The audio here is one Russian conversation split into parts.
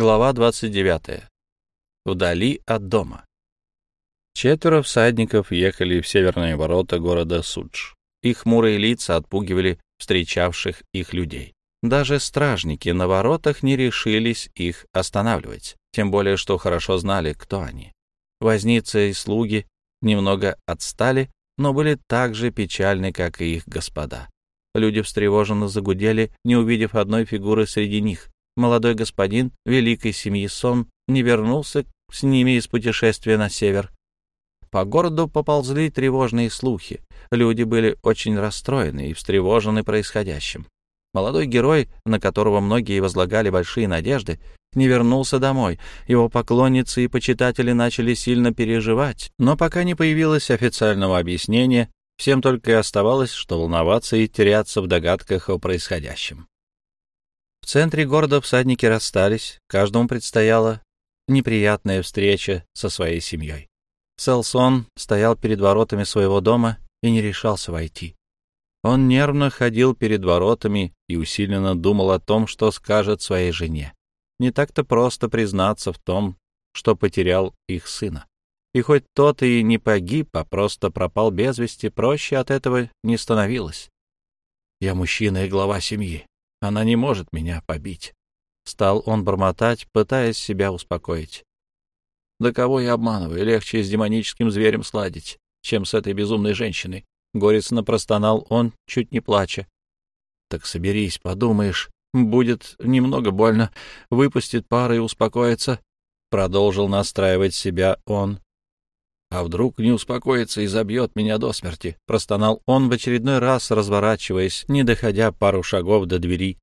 Глава 29. Вдали от дома. Четверо всадников ехали в северные ворота города Судж. Их хмурые лица отпугивали встречавших их людей. Даже стражники на воротах не решились их останавливать, тем более что хорошо знали, кто они. Возницы и слуги немного отстали, но были так же печальны, как и их господа. Люди встревоженно загудели, не увидев одной фигуры среди них молодой господин великой семьи Сон не вернулся с ними из путешествия на север. По городу поползли тревожные слухи. Люди были очень расстроены и встревожены происходящим. Молодой герой, на которого многие возлагали большие надежды, не вернулся домой. Его поклонницы и почитатели начали сильно переживать, но пока не появилось официального объяснения, всем только и оставалось, что волноваться и теряться в догадках о происходящем. В центре города всадники расстались, каждому предстояла неприятная встреча со своей семьей. Селсон стоял перед воротами своего дома и не решался войти. Он нервно ходил перед воротами и усиленно думал о том, что скажет своей жене. Не так-то просто признаться в том, что потерял их сына. И хоть тот и не погиб, а просто пропал без вести, проще от этого не становилось. Я мужчина и глава семьи. Она не может меня побить. Стал он бормотать, пытаясь себя успокоить. Да кого я обманываю? Легче с демоническим зверем сладить, чем с этой безумной женщиной. Горестно простонал он, чуть не плача. Так соберись, подумаешь. Будет немного больно. Выпустит пар и успокоится. Продолжил настраивать себя он. А вдруг не успокоится и забьет меня до смерти? Простонал он в очередной раз, разворачиваясь, не доходя пару шагов до двери.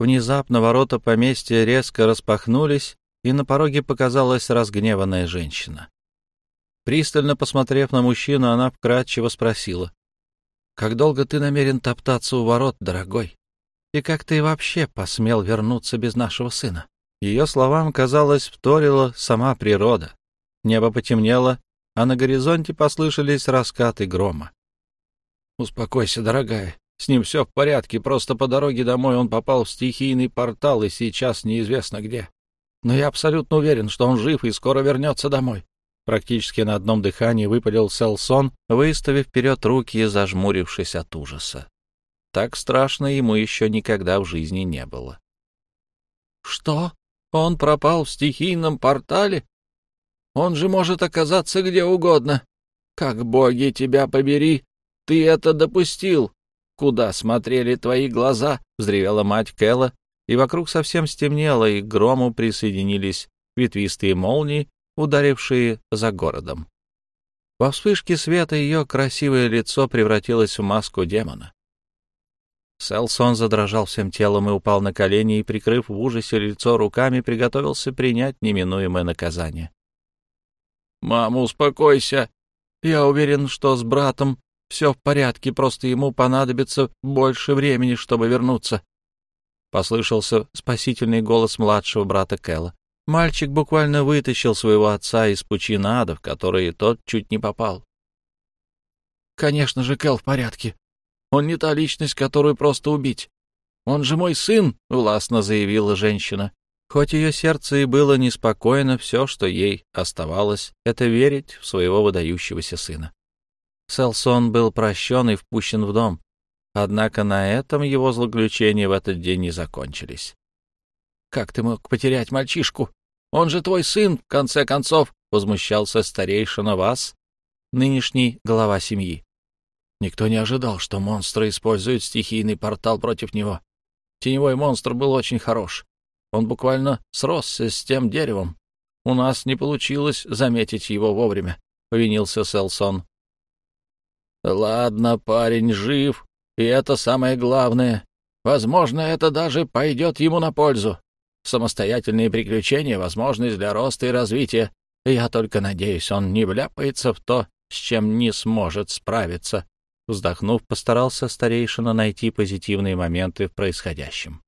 Внезапно ворота поместья резко распахнулись, и на пороге показалась разгневанная женщина. Пристально посмотрев на мужчину, она вкратчиво спросила. — Как долго ты намерен топтаться у ворот, дорогой? И как ты вообще посмел вернуться без нашего сына? Ее словам, казалось, вторила сама природа. Небо потемнело, а на горизонте послышались раскаты грома. «Успокойся, дорогая. С ним все в порядке, просто по дороге домой он попал в стихийный портал и сейчас неизвестно где. Но я абсолютно уверен, что он жив и скоро вернется домой». Практически на одном дыхании выпалил Селсон, выставив вперед руки и зажмурившись от ужаса. Так страшно ему еще никогда в жизни не было. «Что? Он пропал в стихийном портале?» Он же может оказаться где угодно. Как боги тебя побери, ты это допустил. Куда смотрели твои глаза? — взревела мать Кэлла, и вокруг совсем стемнело, и к грому присоединились ветвистые молнии, ударившие за городом. Во вспышке света ее красивое лицо превратилось в маску демона. Селсон задрожал всем телом и упал на колени и, прикрыв в ужасе лицо руками, приготовился принять неминуемое наказание. «Мама, успокойся. Я уверен, что с братом все в порядке, просто ему понадобится больше времени, чтобы вернуться». Послышался спасительный голос младшего брата Кэлла. Мальчик буквально вытащил своего отца из пучины ада, в которые тот чуть не попал. «Конечно же, Кэл в порядке. Он не та личность, которую просто убить. Он же мой сын», — властно заявила женщина. Хоть ее сердце и было неспокойно, все, что ей оставалось, это верить в своего выдающегося сына. Селсон был прощен и впущен в дом, однако на этом его злоключения в этот день не закончились. «Как ты мог потерять мальчишку? Он же твой сын, в конце концов!» — возмущался старейшина Вас, нынешний глава семьи. Никто не ожидал, что монстры используют стихийный портал против него. Теневой монстр был очень хорош. Он буквально сросся с тем деревом. У нас не получилось заметить его вовремя, — повинился Селсон. — Ладно, парень жив, и это самое главное. Возможно, это даже пойдет ему на пользу. Самостоятельные приключения — возможность для роста и развития. Я только надеюсь, он не вляпается в то, с чем не сможет справиться. Вздохнув, постарался старейшина найти позитивные моменты в происходящем.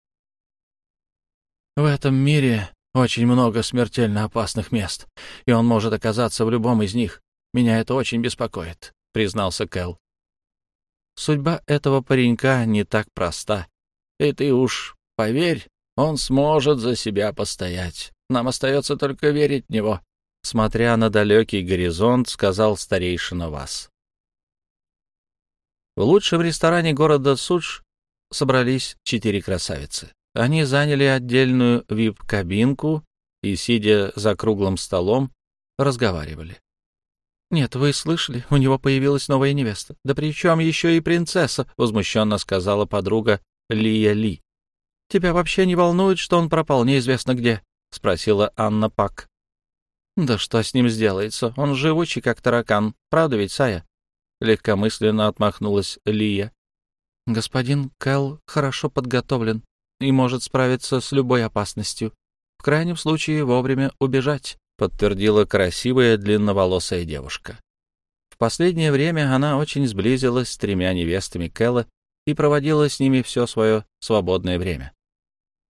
В этом мире очень много смертельно опасных мест, и он может оказаться в любом из них. Меня это очень беспокоит», — признался Кэл. «Судьба этого паренька не так проста. И ты уж поверь, он сможет за себя постоять. Нам остается только верить в него», — смотря на далекий горизонт, сказал старейшина Вас. В лучшем ресторане города Судж собрались четыре красавицы. Они заняли отдельную вип-кабинку и, сидя за круглым столом, разговаривали. «Нет, вы слышали, у него появилась новая невеста. Да причем еще и принцесса», — возмущенно сказала подруга Лия Ли. «Тебя вообще не волнует, что он пропал неизвестно где?» — спросила Анна Пак. «Да что с ним сделается? Он живучий, как таракан. Правда ведь, Сая?» Легкомысленно отмахнулась Лия. «Господин Кэл хорошо подготовлен и может справиться с любой опасностью. В крайнем случае вовремя убежать», — подтвердила красивая длинноволосая девушка. В последнее время она очень сблизилась с тремя невестами Кэлла и проводила с ними все свое свободное время.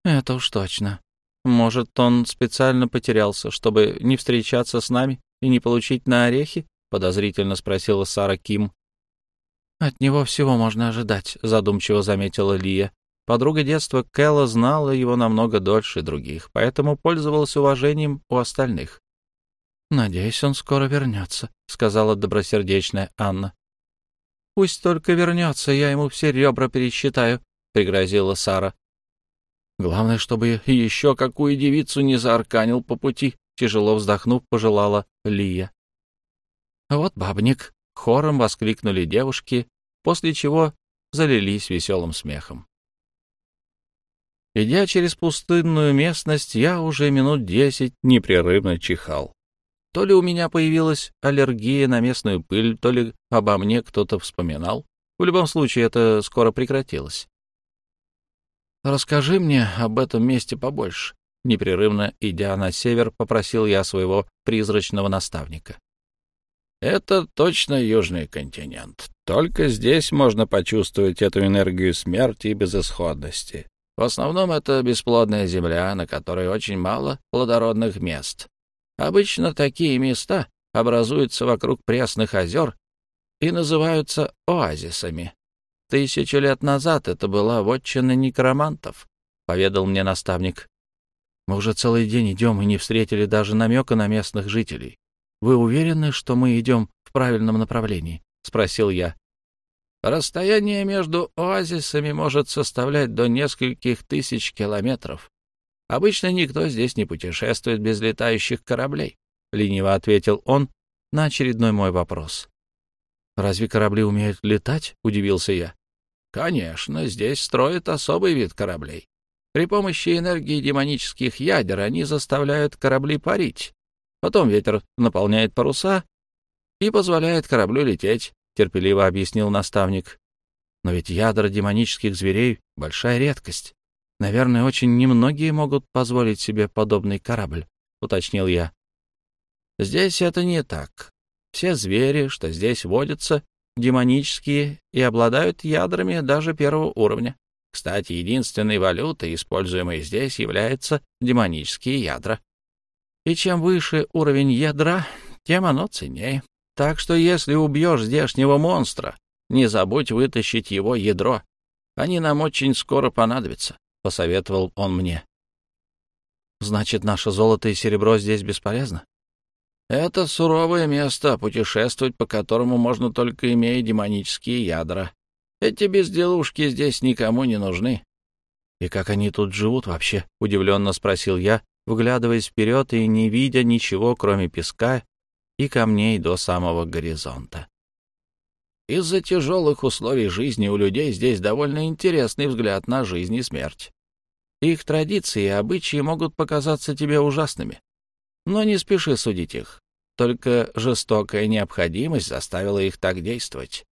«Это уж точно. Может, он специально потерялся, чтобы не встречаться с нами и не получить на орехи?» — подозрительно спросила Сара Ким. «От него всего можно ожидать», — задумчиво заметила Лия. Подруга детства Кэлла знала его намного дольше других, поэтому пользовалась уважением у остальных. «Надеюсь, он скоро вернется», — сказала добросердечная Анна. «Пусть только вернется, я ему все ребра пересчитаю», — пригрозила Сара. «Главное, чтобы еще какую девицу не заарканил по пути», — тяжело вздохнув, пожелала Лия. «Вот бабник!» — хором воскликнули девушки, после чего залились веселым смехом. Идя через пустынную местность, я уже минут десять непрерывно чихал. То ли у меня появилась аллергия на местную пыль, то ли обо мне кто-то вспоминал. В любом случае, это скоро прекратилось. «Расскажи мне об этом месте побольше», — непрерывно идя на север, попросил я своего призрачного наставника. Это точно южный континент. Только здесь можно почувствовать эту энергию смерти и безысходности. В основном это бесплодная земля, на которой очень мало плодородных мест. Обычно такие места образуются вокруг пресных озер и называются оазисами. Тысячу лет назад это была вотчина некромантов, — поведал мне наставник. Мы уже целый день идем и не встретили даже намека на местных жителей. Вы уверены, что мы идем в правильном направлении? — спросил я. Расстояние между оазисами может составлять до нескольких тысяч километров. Обычно никто здесь не путешествует без летающих кораблей, — лениво ответил он на очередной мой вопрос. «Разве корабли умеют летать?» — удивился я. «Конечно, здесь строят особый вид кораблей. При помощи энергии демонических ядер они заставляют корабли парить. Потом ветер наполняет паруса и позволяет кораблю лететь, — терпеливо объяснил наставник. Но ведь ядра демонических зверей — большая редкость. Наверное, очень немногие могут позволить себе подобный корабль, — уточнил я. Здесь это не так. Все звери, что здесь водятся, демонические и обладают ядрами даже первого уровня. Кстати, единственной валютой, используемой здесь, являются демонические ядра и чем выше уровень ядра, тем оно ценнее. Так что если убьешь здешнего монстра, не забудь вытащить его ядро. Они нам очень скоро понадобятся, — посоветовал он мне. Значит, наше золото и серебро здесь бесполезно? Это суровое место, путешествовать по которому можно только имея демонические ядра. Эти безделушки здесь никому не нужны. — И как они тут живут вообще? — удивленно спросил я, вглядываясь вперед и не видя ничего, кроме песка и камней до самого горизонта. Из-за тяжелых условий жизни у людей здесь довольно интересный взгляд на жизнь и смерть. Их традиции и обычаи могут показаться тебе ужасными. Но не спеши судить их. Только жестокая необходимость заставила их так действовать.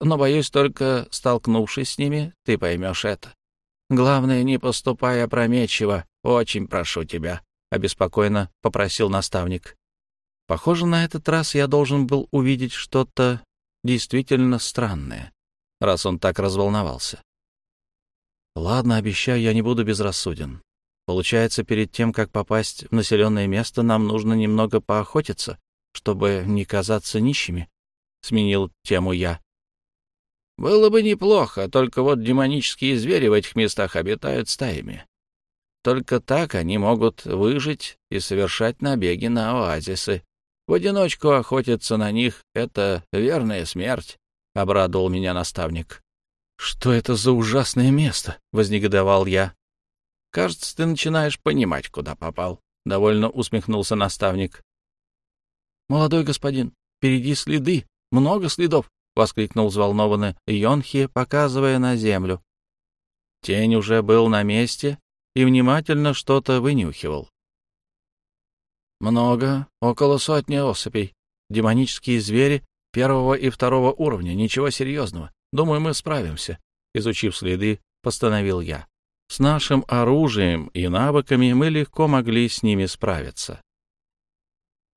Но, боюсь, только столкнувшись с ними, ты поймешь это. Главное, не поступай опрометчиво, очень прошу тебя, — обеспокоенно попросил наставник. Похоже, на этот раз я должен был увидеть что-то действительно странное, раз он так разволновался. Ладно, обещаю, я не буду безрассуден. Получается, перед тем, как попасть в населенное место, нам нужно немного поохотиться, чтобы не казаться нищими, — сменил тему я. Было бы неплохо, только вот демонические звери в этих местах обитают стаями. только так они могут выжить и совершать набеги на оазисы. В одиночку охотиться на них — это верная смерть», — обрадовал меня наставник. «Что это за ужасное место?» — вознегодовал я. «Кажется, ты начинаешь понимать, куда попал», — довольно усмехнулся наставник. «Молодой господин, впереди следы, много следов», — воскликнул взволнованно Йонхи, показывая на землю. Тень уже был на месте и внимательно что-то вынюхивал. «Много, около сотни особей. Демонические звери первого и второго уровня, ничего серьезного. Думаю, мы справимся», — изучив следы, постановил я. «С нашим оружием и навыками мы легко могли с ними справиться».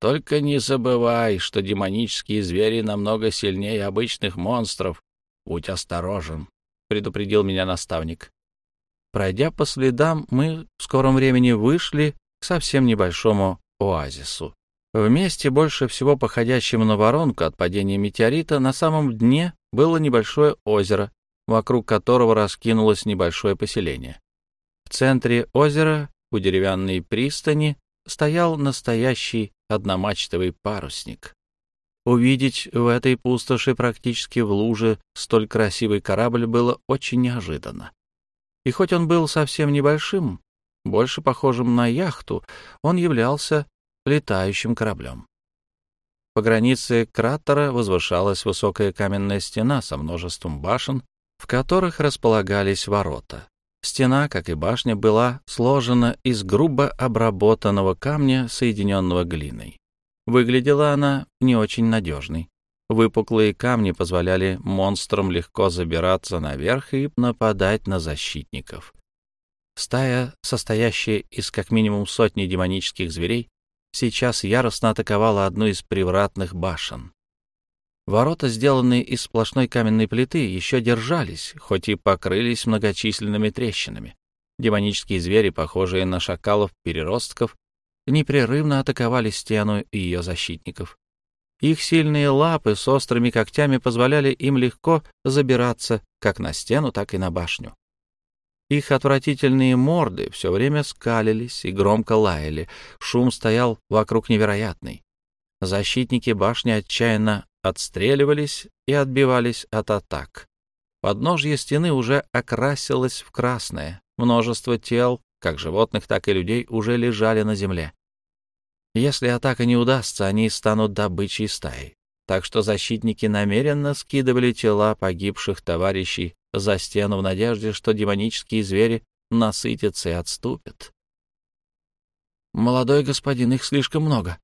«Только не забывай, что демонические звери намного сильнее обычных монстров. Будь осторожен», — предупредил меня наставник. Пройдя по следам, мы в скором времени вышли к совсем небольшому оазису. В месте, больше всего походящем на воронку от падения метеорита, на самом дне было небольшое озеро, вокруг которого раскинулось небольшое поселение. В центре озера, у деревянной пристани, стоял настоящий одномачтовый парусник. Увидеть в этой пустоши практически в луже столь красивый корабль было очень неожиданно. И хоть он был совсем небольшим, больше похожим на яхту, он являлся летающим кораблем. По границе кратера возвышалась высокая каменная стена со множеством башен, в которых располагались ворота. Стена, как и башня, была сложена из грубо обработанного камня, соединенного глиной. Выглядела она не очень надежной. Выпуклые камни позволяли монстрам легко забираться наверх и нападать на защитников. Стая, состоящая из как минимум сотни демонических зверей, сейчас яростно атаковала одну из привратных башен. Ворота, сделанные из сплошной каменной плиты, еще держались, хоть и покрылись многочисленными трещинами. Демонические звери, похожие на шакалов-переростков, непрерывно атаковали стену и ее защитников. Их сильные лапы с острыми когтями позволяли им легко забираться как на стену, так и на башню. Их отвратительные морды все время скалились и громко лаяли. Шум стоял вокруг невероятный. Защитники башни отчаянно отстреливались и отбивались от атак. Подножье стены уже окрасилось в красное. Множество тел, как животных, так и людей, уже лежали на земле. Если атака не удастся, они станут добычей стаи. Так что защитники намеренно скидывали тела погибших товарищей за стену в надежде, что демонические звери насытятся и отступят. «Молодой господин, их слишком много.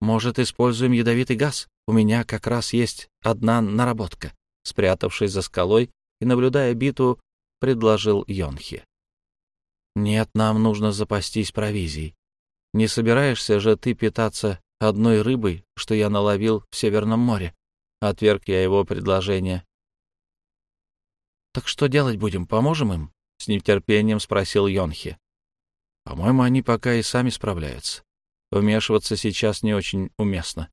Может, используем ядовитый газ? У меня как раз есть одна наработка». Спрятавшись за скалой и наблюдая битву, предложил Йонхи. «Нет, нам нужно запастись провизией. Не собираешься же ты питаться одной рыбой, что я наловил в Северном море?» Отверг я его предложение. «Так что делать будем? Поможем им?» — с нетерпением спросил Йонхи. «По-моему, они пока и сами справляются. Вмешиваться сейчас не очень уместно».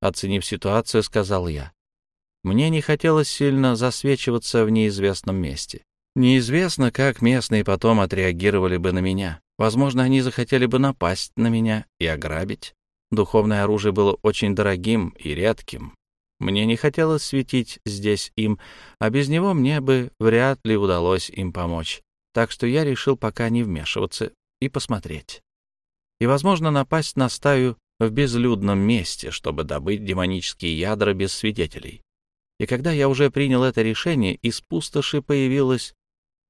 Оценив ситуацию, сказал я. Мне не хотелось сильно засвечиваться в неизвестном месте. Неизвестно, как местные потом отреагировали бы на меня. Возможно, они захотели бы напасть на меня и ограбить. Духовное оружие было очень дорогим и редким. Мне не хотелось светить здесь им, а без него мне бы вряд ли удалось им помочь. Так что я решил пока не вмешиваться и посмотреть. И, возможно, напасть на стаю в безлюдном месте, чтобы добыть демонические ядра без свидетелей. И когда я уже принял это решение, из пустоши появилась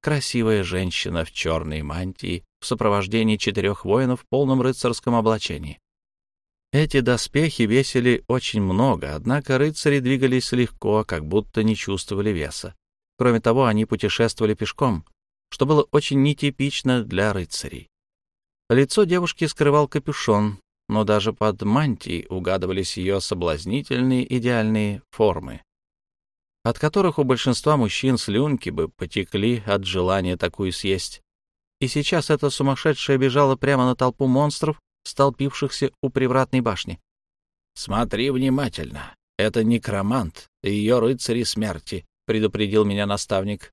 красивая женщина в черной мантии в сопровождении четырех воинов в полном рыцарском облачении. Эти доспехи весили очень много, однако рыцари двигались легко, как будто не чувствовали веса. Кроме того, они путешествовали пешком, что было очень нетипично для рыцарей. Лицо девушки скрывал капюшон, но даже под мантией угадывались ее соблазнительные идеальные формы от которых у большинства мужчин слюнки бы потекли от желания такую съесть. И сейчас эта сумасшедшая бежала прямо на толпу монстров, столпившихся у привратной башни. «Смотри внимательно. Это некромант и ее рыцари смерти», — предупредил меня наставник.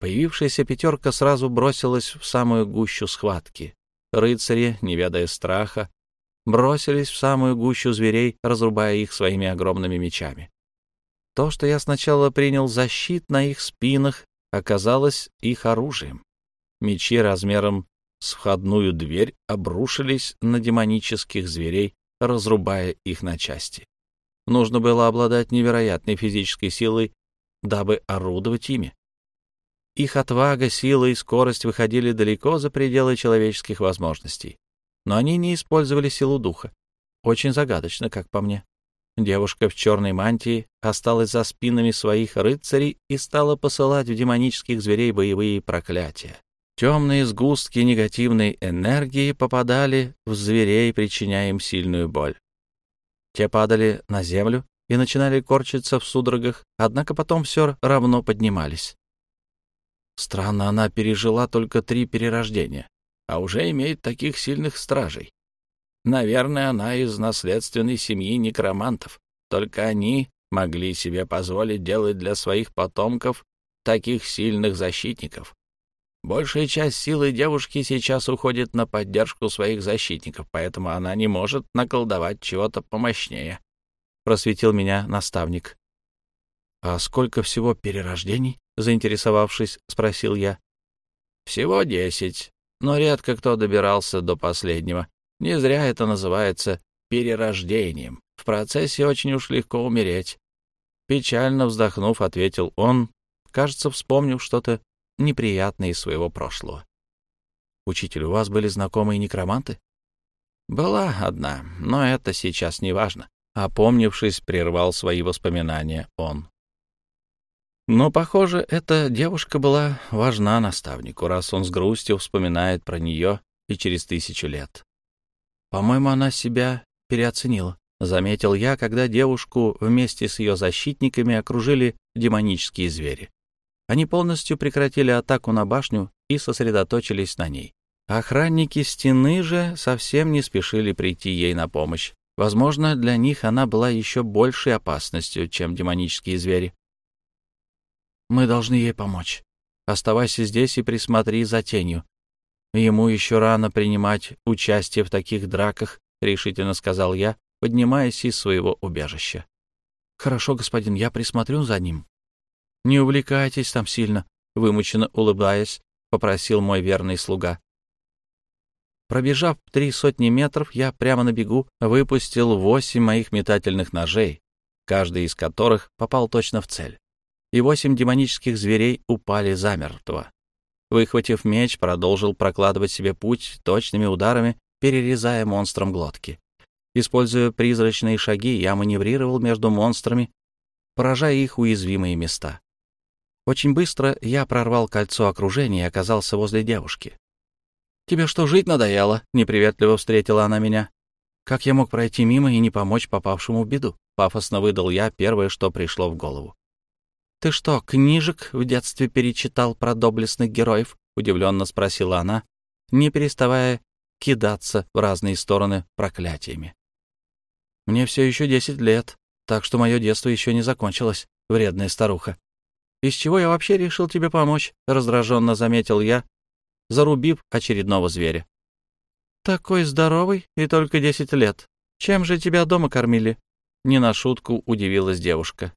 Появившаяся пятерка сразу бросилась в самую гущу схватки. Рыцари, не ведая страха, бросились в самую гущу зверей, разрубая их своими огромными мечами. То, что я сначала принял за щит на их спинах, оказалось их оружием. Мечи размером с входную дверь обрушились на демонических зверей, разрубая их на части. Нужно было обладать невероятной физической силой, дабы орудовать ими. Их отвага, сила и скорость выходили далеко за пределы человеческих возможностей. Но они не использовали силу духа. Очень загадочно, как по мне. Девушка в черной мантии осталась за спинами своих рыцарей и стала посылать в демонических зверей боевые проклятия. Темные сгустки негативной энергии попадали в зверей, причиняя им сильную боль. Те падали на землю и начинали корчиться в судорогах, однако потом все равно поднимались. Странно, она пережила только три перерождения, а уже имеет таких сильных стражей. Наверное, она из наследственной семьи некромантов. Только они могли себе позволить делать для своих потомков таких сильных защитников. Большая часть силы девушки сейчас уходит на поддержку своих защитников, поэтому она не может наколдовать чего-то помощнее. Просветил меня наставник. — А сколько всего перерождений? — заинтересовавшись, спросил я. — Всего десять, но редко кто добирался до последнего. Не зря это называется перерождением. В процессе очень уж легко умереть. Печально вздохнув, ответил он, кажется, вспомнив что-то неприятные из своего прошлого. «Учитель, у вас были знакомые некроманты?» «Была одна, но это сейчас не важно», — опомнившись, прервал свои воспоминания он. Но, похоже, эта девушка была важна наставнику, раз он с грустью вспоминает про нее и через тысячу лет. По-моему, она себя переоценила, — заметил я, когда девушку вместе с ее защитниками окружили демонические звери. Они полностью прекратили атаку на башню и сосредоточились на ней. Охранники стены же совсем не спешили прийти ей на помощь. Возможно, для них она была еще большей опасностью, чем демонические звери. «Мы должны ей помочь. Оставайся здесь и присмотри за тенью. Ему еще рано принимать участие в таких драках», — решительно сказал я, поднимаясь из своего убежища. «Хорошо, господин, я присмотрю за ним». Не увлекайтесь там сильно, вымученно улыбаясь, попросил мой верный слуга. Пробежав три сотни метров, я прямо на бегу выпустил восемь моих метательных ножей, каждый из которых попал точно в цель. И восемь демонических зверей упали замертво. Выхватив меч, продолжил прокладывать себе путь точными ударами, перерезая монстрам глотки. Используя призрачные шаги, я маневрировал между монстрами, поражая их уязвимые места. Очень быстро я прорвал кольцо окружения и оказался возле девушки. «Тебе что, жить надоело?» — неприветливо встретила она меня. «Как я мог пройти мимо и не помочь попавшему в беду?» — пафосно выдал я первое, что пришло в голову. «Ты что, книжек в детстве перечитал про доблестных героев?» — удивленно спросила она, не переставая кидаться в разные стороны проклятиями. «Мне все еще десять лет, так что мое детство еще не закончилось, вредная старуха», «Из чего я вообще решил тебе помочь?» — раздраженно заметил я, зарубив очередного зверя. «Такой здоровый и только десять лет. Чем же тебя дома кормили?» Не на шутку удивилась девушка.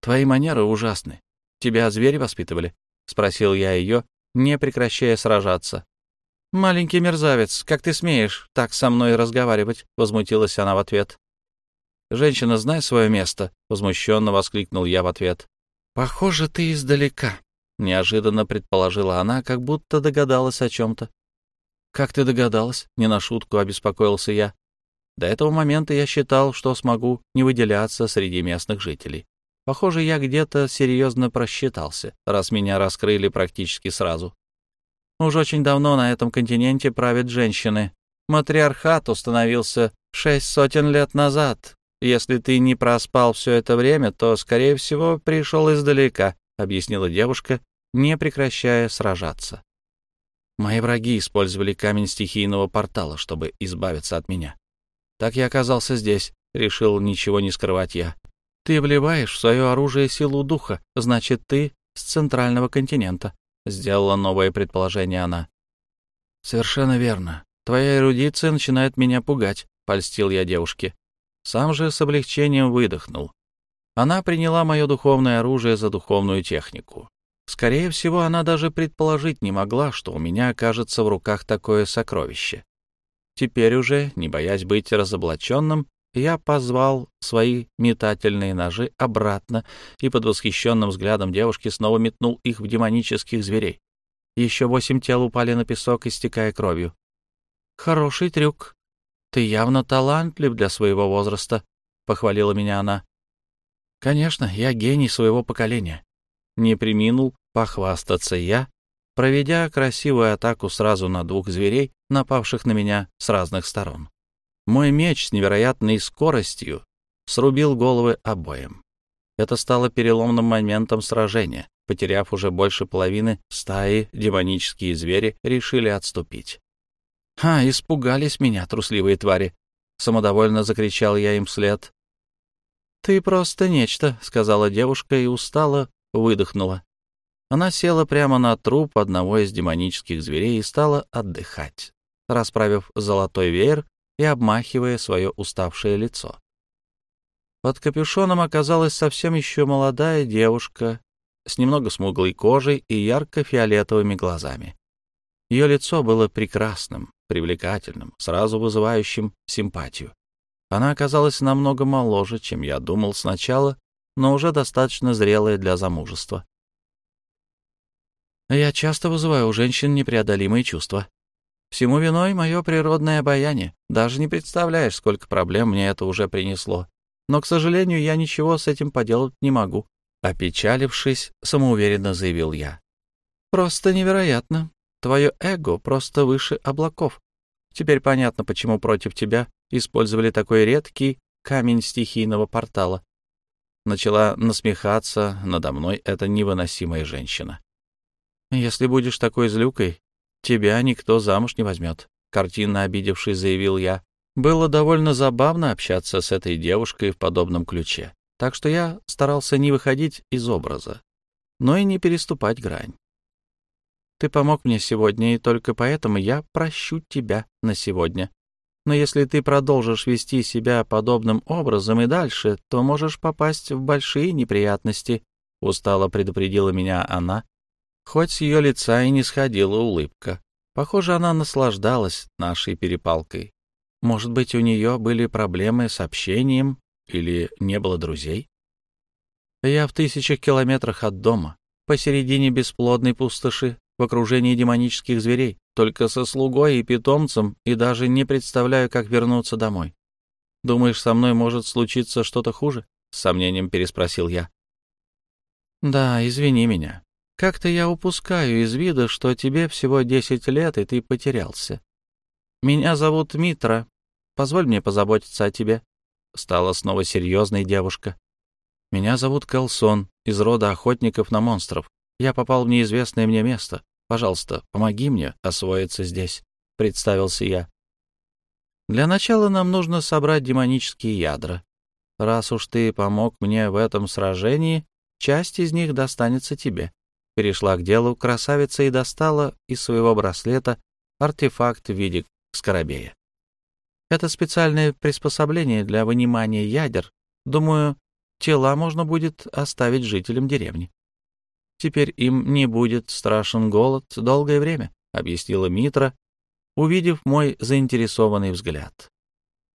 «Твои манеры ужасны. Тебя звери воспитывали?» — спросил я ее, не прекращая сражаться. «Маленький мерзавец, как ты смеешь так со мной разговаривать?» — возмутилась она в ответ. «Женщина, знай свое место!» — возмущенно воскликнул я в ответ. «Похоже, ты издалека», — неожиданно предположила она, как будто догадалась о чем-то. «Как ты догадалась?» — не на шутку обеспокоился я. До этого момента я считал, что смогу не выделяться среди местных жителей. Похоже, я где-то серьезно просчитался, раз меня раскрыли практически сразу. Уж очень давно на этом континенте правят женщины. Матриархат установился шесть сотен лет назад, если ты не проспал все это время, то, скорее всего, пришел издалека», — объяснила девушка, не прекращая сражаться. Мои враги использовали камень стихийного портала, чтобы избавиться от меня. Так я оказался здесь, решил ничего не скрывать я. Ты вливаешь в свое оружие силу духа, значит, ты с центрального континента», — сделала новое предположение она. «Совершенно верно. Твоя эрудиция начинает меня пугать», — польстил я девушке. Сам же с облегчением выдохнул. Она приняла мое духовное оружие за духовную технику. Скорее всего, она даже предположить не могла, что у меня окажется в руках такое сокровище. Теперь уже, не боясь быть разоблаченным, я позвал свои метательные ножи обратно и под восхищенным взглядом девушки снова метнул их в демонических зверей. Еще восемь тел упали на песок, истекая кровью. «Хороший трюк. Ты явно талантлив для своего возраста», — похвалила меня она. «Конечно, я гений своего поколения». Не приминул похвастаться я, проведя красивую атаку сразу на двух зверей, напавших на меня с разных сторон. Мой меч с невероятной скоростью срубил головы обоим. Это стало переломным моментом сражения. Потеряв уже больше половины стаи, демонические звери решили отступить. «Ха, испугались меня, трусливые твари!» — самодовольно закричал я им вслед. «Ты просто нечто», — сказала девушка и устало выдохнула. Она села прямо на труп одного из демонических зверей и стала отдыхать, расправив золотой веер и обмахивая свое уставшее лицо. Под капюшоном оказалась совсем еще молодая девушка с немного смуглой кожей и ярко-фиолетовыми глазами. Ее лицо было прекрасным, привлекательным, сразу вызывающим симпатию. Она оказалась намного моложе, чем я думал сначала, но уже достаточно зрелая для замужества. Я часто вызываю у женщин непреодолимые чувства. Всему виной мое природное обаяние. Даже не представляешь, сколько проблем мне это уже принесло. Но, к сожалению, я ничего с этим поделать не могу. Опечалившись, самоуверенно заявил я. Просто невероятно. Твое эго просто выше облаков. Теперь понятно, почему против тебя использовали такой редкий камень стихийного портала. Начала насмехаться надо мной эта невыносимая женщина. «Если будешь такой злюкой, тебя никто замуж не возьмет», — картинно обидевшись, заявил я. Было довольно забавно общаться с этой девушкой в подобном ключе, так что я старался не выходить из образа, но и не переступать грань. Ты помог мне сегодня, и только поэтому я прощу тебя на сегодня. Но если ты продолжишь вести себя подобным образом и дальше, то можешь попасть в большие неприятности», — устало предупредила меня она, Хоть с ее лица и не сходила улыбка. Похоже, она наслаждалась нашей перепалкой. Может быть, у нее были проблемы с общением или не было друзей? Я в тысячах километрах от дома, посередине бесплодной пустоши, в окружении демонических зверей, только со слугой и питомцем, и даже не представляю, как вернуться домой. Думаешь, со мной может случиться что-то хуже? С сомнением переспросил я. Да, извини меня. Как-то я упускаю из вида, что тебе всего десять лет, и ты потерялся. Меня зовут Митра. Позволь мне позаботиться о тебе. Стала снова серьезной девушка. Меня зовут Кэлсон, из рода охотников на монстров. Я попал в неизвестное мне место. Пожалуйста, помоги мне освоиться здесь, — представился я. Для начала нам нужно собрать демонические ядра. Раз уж ты помог мне в этом сражении, часть из них достанется тебе перешла к делу красавица и достала из своего браслета артефакт в виде скоробея. Это специальное приспособление для вынимания ядер. Думаю, тела можно будет оставить жителям деревни. Теперь им не будет страшен голод долгое время, — объяснила Митра, увидев мой заинтересованный взгляд.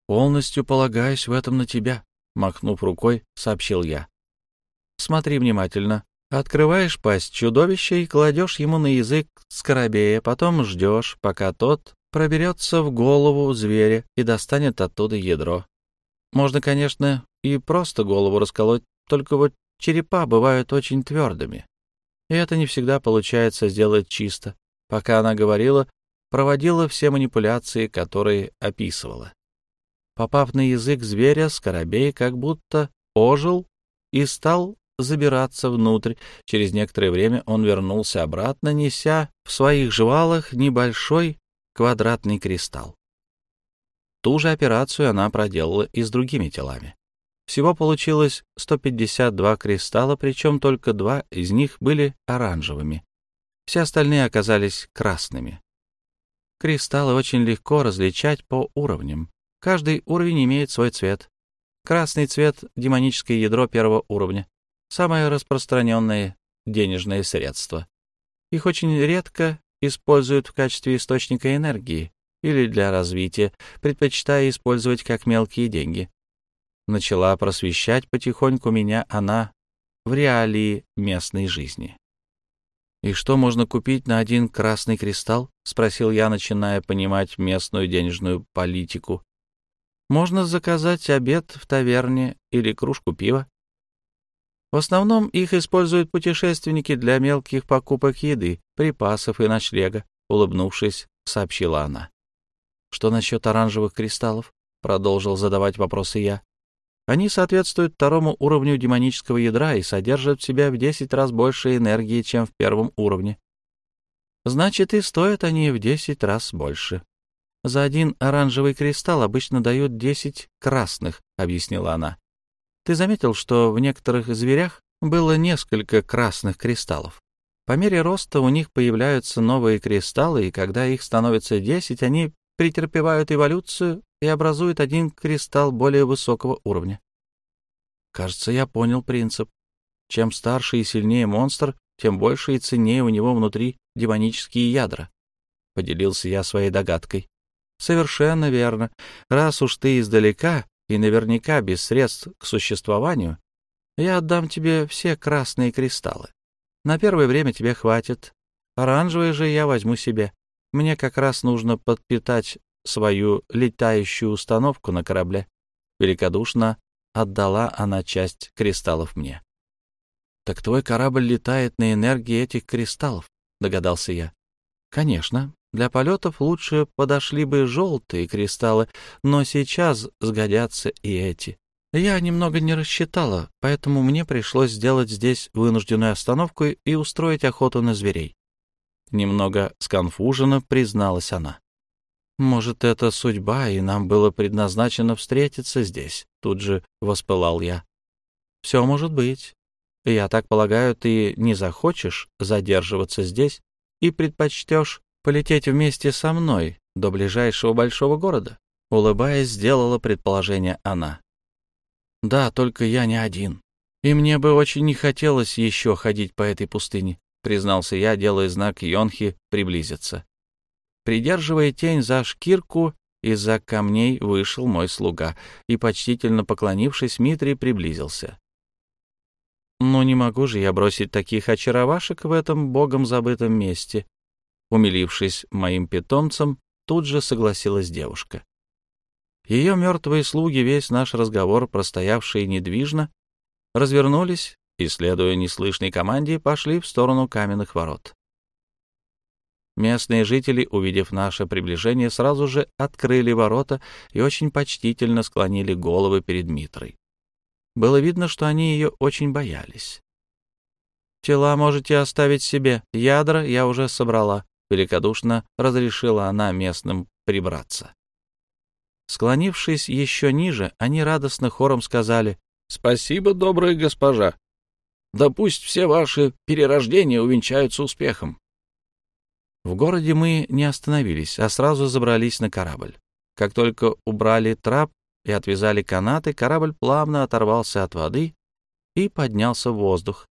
«Полностью полагаюсь в этом на тебя», — махнув рукой, сообщил я. «Смотри внимательно, Открываешь пасть чудовища и кладешь ему на язык скоробея, потом ждешь, пока тот проберется в голову зверя и достанет оттуда ядро. Можно, конечно, и просто голову расколоть, только вот черепа бывают очень твердыми. И это не всегда получается сделать чисто. Пока она говорила, проводила все манипуляции, которые описывала. Попав на язык зверя, скоробей как будто ожил и стал забираться внутрь. Через некоторое время он вернулся обратно, неся в своих жвалах небольшой квадратный кристалл. Ту же операцию она проделала и с другими телами. Всего получилось 152 кристалла, причем только два из них были оранжевыми. Все остальные оказались красными. Кристаллы очень легко различать по уровням. Каждый уровень имеет свой цвет. Красный цвет — демоническое ядро первого уровня. Самое распространенное денежное средство. Их очень редко используют в качестве источника энергии или для развития, предпочитая использовать как мелкие деньги. Начала просвещать потихоньку меня она в реалии местной жизни. «И что можно купить на один красный кристалл?» — спросил я, начиная понимать местную денежную политику. «Можно заказать обед в таверне или кружку пива. В основном их используют путешественники для мелких покупок еды, припасов и ночлега», — улыбнувшись, сообщила она. «Что насчет оранжевых кристаллов?» — продолжил задавать вопросы я. Они соответствуют второму уровню демонического ядра и содержат в себе в 10 раз больше энергии, чем в первом уровне. Значит, и стоят они в 10 раз больше. За один оранжевый кристалл обычно дают 10 красных, — объяснила она. Ты заметил, что в некоторых зверях было несколько красных кристаллов? По мере роста у них появляются новые кристаллы, и когда их становится 10, они претерпевают эволюцию и образуют один кристалл более высокого уровня. Кажется, я понял принцип. Чем старше и сильнее монстр, тем больше и ценнее у него внутри демонические ядра. Поделился я своей догадкой. Совершенно верно. Раз уж ты издалека и наверняка без средств к существованию, я отдам тебе все красные кристаллы. На первое время тебе хватит. Оранжевые же я возьму себе. Мне как раз нужно подпитать свою летающую установку на корабле. Великодушно отдала она часть кристаллов мне. «Так твой корабль летает на энергии этих кристаллов», — догадался я. «Конечно, для полетов лучше подошли бы желтые кристаллы, но сейчас сгодятся и эти. Я немного не рассчитала, поэтому мне пришлось сделать здесь вынужденную остановку и устроить охоту на зверей. Немного сконфуженно призналась она. «Может, это судьба, и нам было предназначено встретиться здесь?» Тут же воспылал я. «Все может быть. Я так полагаю, ты не захочешь задерживаться здесь и предпочтешь полететь вместе со мной до ближайшего большого города?» Улыбаясь, сделала предположение она. «Да, только я не один. И мне бы очень не хотелось еще ходить по этой пустыне», признался я, делая знак Йонхи приблизиться. Придерживая тень за шкирку, из-за камней вышел мой слуга и, почтительно поклонившись, Митри приблизился. «Ну, не могу же я бросить таких очаровашек в этом богом забытом месте», Умилившись моим питомцем, тут же согласилась девушка. Ее мертвые слуги, весь наш разговор, простоявшие недвижно, развернулись и, следуя неслышной команде, пошли в сторону каменных ворот. Местные жители, увидев наше приближение, сразу же открыли ворота и очень почтительно склонили головы перед Митрой. Было видно, что они ее очень боялись. «Тела можете оставить себе, ядра я уже собрала», — великодушно разрешила она местным прибраться. Склонившись еще ниже, они радостно хором сказали «Спасибо, добрая госпожа! Да пусть все ваши перерождения увенчаются успехом!» В городе мы не остановились, а сразу забрались на корабль. Как только убрали трап и отвязали канаты, корабль плавно оторвался от воды и поднялся в воздух.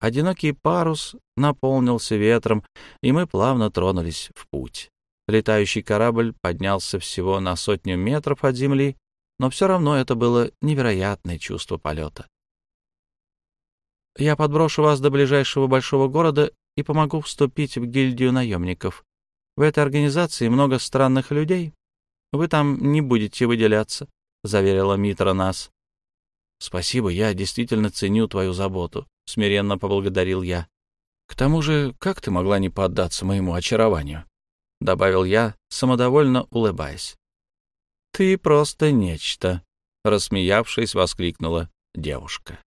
Одинокий парус наполнился ветром, и мы плавно тронулись в путь. Летающий корабль поднялся всего на сотню метров от земли, но все равно это было невероятное чувство полета. «Я подброшу вас до ближайшего большого города и помогу вступить в гильдию наемников. В этой организации много странных людей. Вы там не будете выделяться», — заверила Митра нас. «Спасибо, я действительно ценю твою заботу», — смиренно поблагодарил я. «К тому же, как ты могла не поддаться моему очарованию?» — добавил я, самодовольно улыбаясь. «Ты просто нечто», — рассмеявшись, воскликнула девушка.